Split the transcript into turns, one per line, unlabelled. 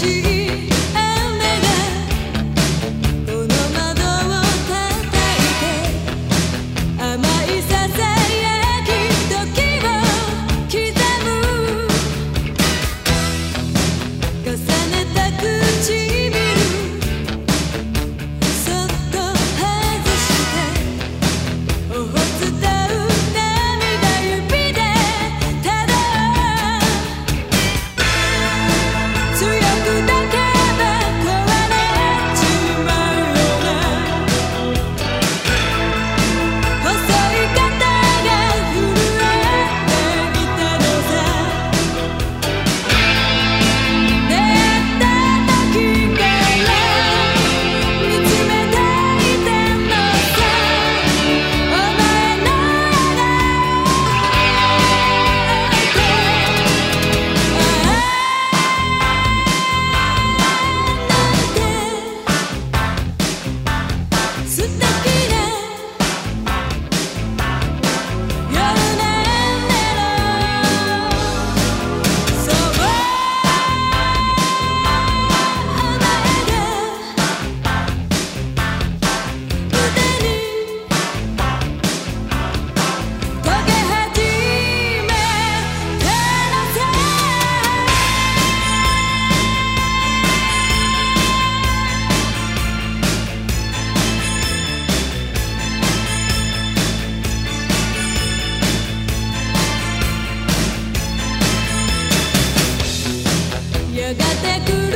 see やがてくる